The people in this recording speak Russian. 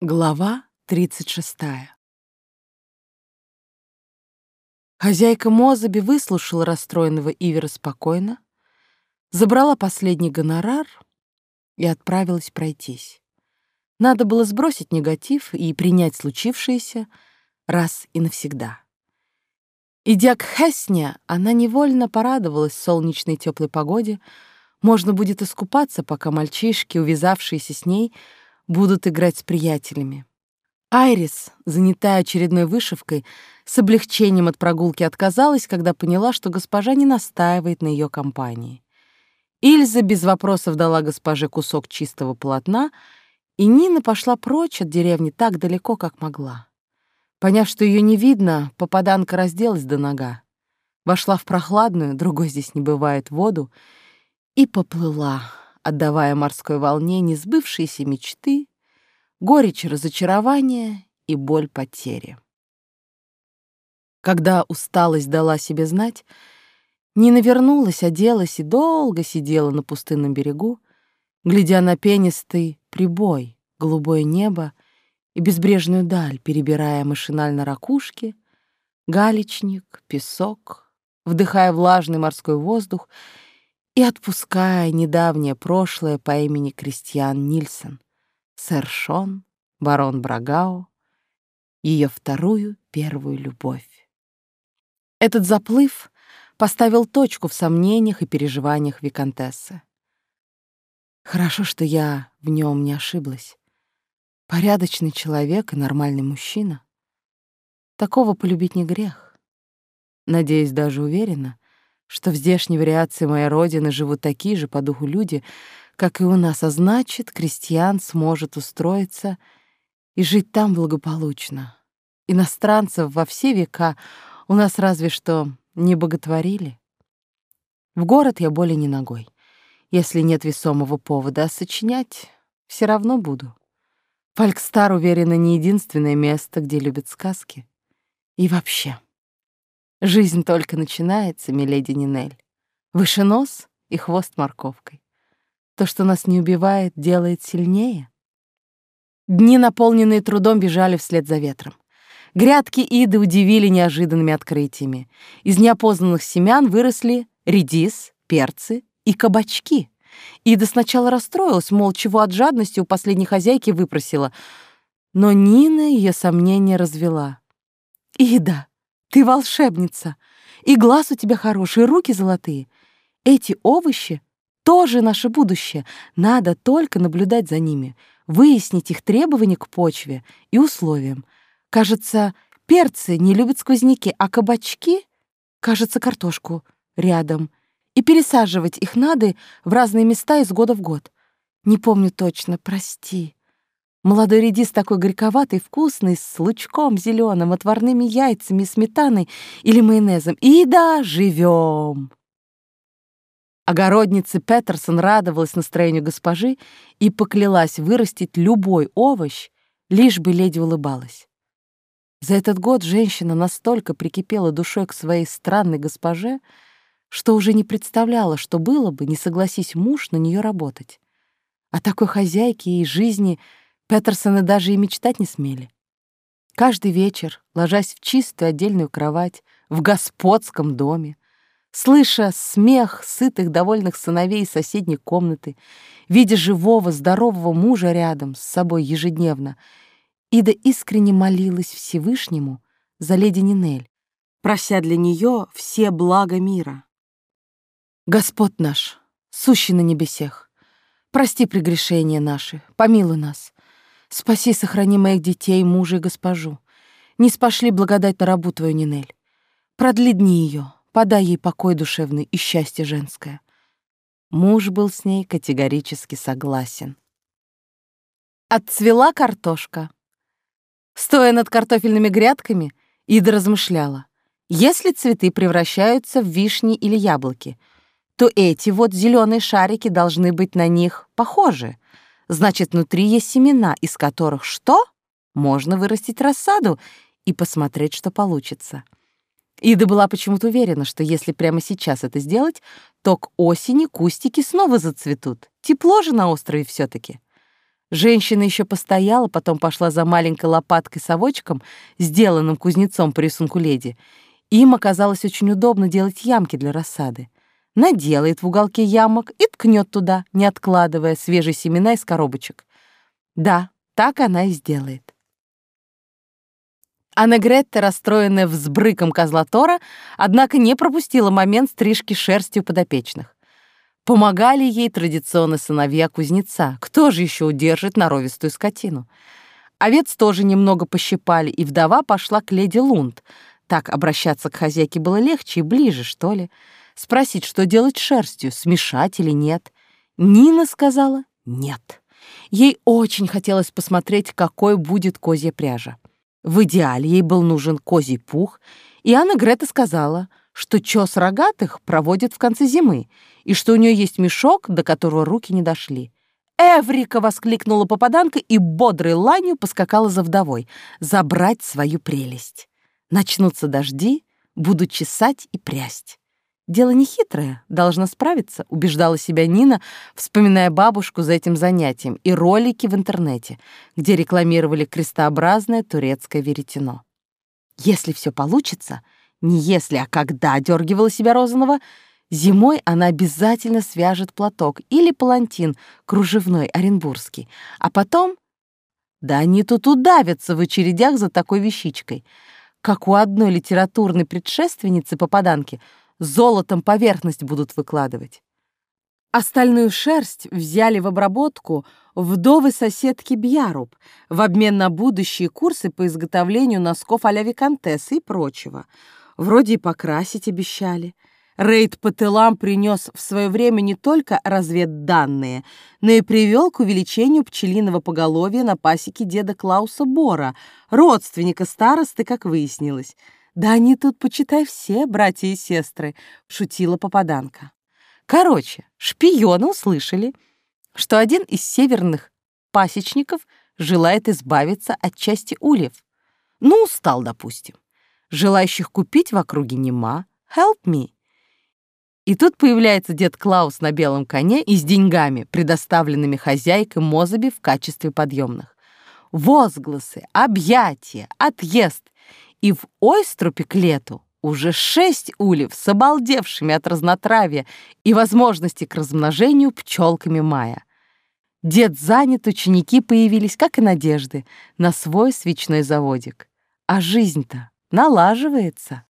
Глава 36. Хозяйка Мозаби выслушала расстроенного Ивера спокойно, забрала последний гонорар и отправилась пройтись. Надо было сбросить негатив и принять случившееся раз и навсегда. Идя к Хесне, она невольно порадовалась солнечной теплой погоде. Можно будет искупаться, пока мальчишки, увязавшиеся с ней, будут играть с приятелями. Айрис, занятая очередной вышивкой, с облегчением от прогулки отказалась, когда поняла, что госпожа не настаивает на ее компании. Ильза без вопросов дала госпоже кусок чистого полотна, и Нина пошла прочь от деревни так далеко, как могла. Поняв, что ее не видно, попаданка разделась до нога, вошла в прохладную, другой здесь не бывает, воду и поплыла, отдавая морской волне несбывшиеся мечты, горечь разочарования и боль потери. Когда усталость дала себе знать, Нина вернулась, оделась и долго сидела на пустынном берегу, глядя на пенистый прибой, голубое небо и безбрежную даль, перебирая машинально ракушки, галечник, песок, вдыхая влажный морской воздух и отпуская недавнее прошлое по имени Кристиан Нильсон, сэр Шон, барон Брагау, ее вторую первую любовь. Этот заплыв поставил точку в сомнениях и переживаниях виконтессы. Хорошо, что я в нем не ошиблась. Порядочный человек и нормальный мужчина. Такого полюбить не грех. Надеюсь, даже уверена, что в здешней вариации моей родины живут такие же по духу люди, как и у нас, а значит, крестьян сможет устроиться и жить там благополучно. Иностранцев во все века у нас разве что не боготворили. В город я более не ногой. Если нет весомого повода, сочинять все равно буду. Фолькстар, уверена, не единственное место, где любят сказки. И вообще... Жизнь только начинается, миледи Нинель. Выше нос и хвост морковкой. То, что нас не убивает, делает сильнее. Дни, наполненные трудом, бежали вслед за ветром. Грядки Иды удивили неожиданными открытиями. Из неопознанных семян выросли редис, перцы и кабачки. Ида сначала расстроилась, мол, чего от жадности у последней хозяйки выпросила. Но Нина ее сомнения развела. «Ида, ты волшебница, и глаз у тебя хороший, руки золотые. Эти овощи тоже наше будущее. Надо только наблюдать за ними, выяснить их требования к почве и условиям. Кажется, перцы не любят сквозняки, а кабачки, кажется, картошку рядом. И пересаживать их надо в разные места из года в год. Не помню точно, прости. Молодой редис такой горьковатый, вкусный, с лучком зеленым, отварными яйцами, сметаной или майонезом. И да, живем. Огородница Петерсон радовалась настроению госпожи и поклялась вырастить любой овощ, лишь бы леди улыбалась. За этот год женщина настолько прикипела душой к своей странной госпоже, что уже не представляла, что было бы, не согласись муж на нее работать. О такой хозяйке и жизни — Петерсоны даже и мечтать не смели. Каждый вечер, ложась в чистую отдельную кровать, в господском доме, слыша смех сытых, довольных сыновей из соседней комнаты, видя живого, здорового мужа рядом с собой ежедневно, Ида искренне молилась Всевышнему за леди Нинель, прося для нее все блага мира. «Господь наш, сущий на небесех, прости прегрешения наши, помилуй нас, Спаси, сохрани моих детей, мужа и госпожу. Не спошли благодать на рабу твою, Нинель. Продли дни ее, подай ей покой душевный и счастье женское. Муж был с ней категорически согласен. Отцвела картошка. Стоя над картофельными грядками, Ида размышляла. Если цветы превращаются в вишни или яблоки, то эти вот зеленые шарики должны быть на них похожи — Значит, внутри есть семена, из которых что? Можно вырастить рассаду и посмотреть, что получится. Ида была почему-то уверена, что если прямо сейчас это сделать, то к осени кустики снова зацветут. Тепло же на острове все таки Женщина еще постояла, потом пошла за маленькой лопаткой-совочком, сделанным кузнецом по рисунку леди. Им оказалось очень удобно делать ямки для рассады. Наделает в уголке ямок и ткнет туда, не откладывая свежие семена из коробочек. Да, так она и сделает. Анна Гретта, расстроенная взбрыком козла Тора, однако не пропустила момент стрижки шерстью подопечных. Помогали ей традиционно сыновья кузнеца. Кто же еще удержит норовистую скотину? Овец тоже немного пощипали, и вдова пошла к леди Лунд. Так обращаться к хозяйке было легче и ближе, что ли. Спросить, что делать с шерстью, смешать или нет. Нина сказала «нет». Ей очень хотелось посмотреть, какой будет козья пряжа. В идеале ей был нужен козий пух, и Анна Грета сказала, что чес рогатых проводит в конце зимы, и что у нее есть мешок, до которого руки не дошли. «Эврика!» — воскликнула попаданка и бодрой ланью поскакала за вдовой, забрать свою прелесть. Начнутся дожди, буду чесать и прясть. Дело нехитрое, должна справиться, убеждала себя Нина, вспоминая бабушку за этим занятием и ролики в интернете, где рекламировали крестообразное турецкое веретено. Если все получится — не если, а когда дергивала себя Розанова, зимой она обязательно свяжет платок или палантин кружевной оренбургский, а потом... Да они тут удавятся в очередях за такой вещичкой. Как у одной литературной предшественницы попаданки, золотом поверхность будут выкладывать. Остальную шерсть взяли в обработку вдовы соседки Бьяруб в обмен на будущие курсы по изготовлению носков а-ля Викантессы и прочего — Вроде и покрасить обещали. Рейд по тылам принес в свое время не только разведданные, но и привел к увеличению пчелиного поголовья на пасеке деда Клауса Бора, родственника старосты, как выяснилось. «Да они тут, почитай, все братья и сестры», — шутила попаданка. Короче, шпионы услышали, что один из северных пасечников желает избавиться от части ульев. Ну, устал, допустим. Желающих купить в округе нема. Help me. И тут появляется дед Клаус на белом коне и с деньгами, предоставленными хозяйкой Мозаби в качестве подъемных. Возгласы, объятия, отъезд. И в Ойструпе к лету уже шесть ульев с обалдевшими от разнотравья и возможности к размножению пчелками мая. Дед занят, ученики появились, как и надежды, на свой свечной заводик. А жизнь-то налаживается.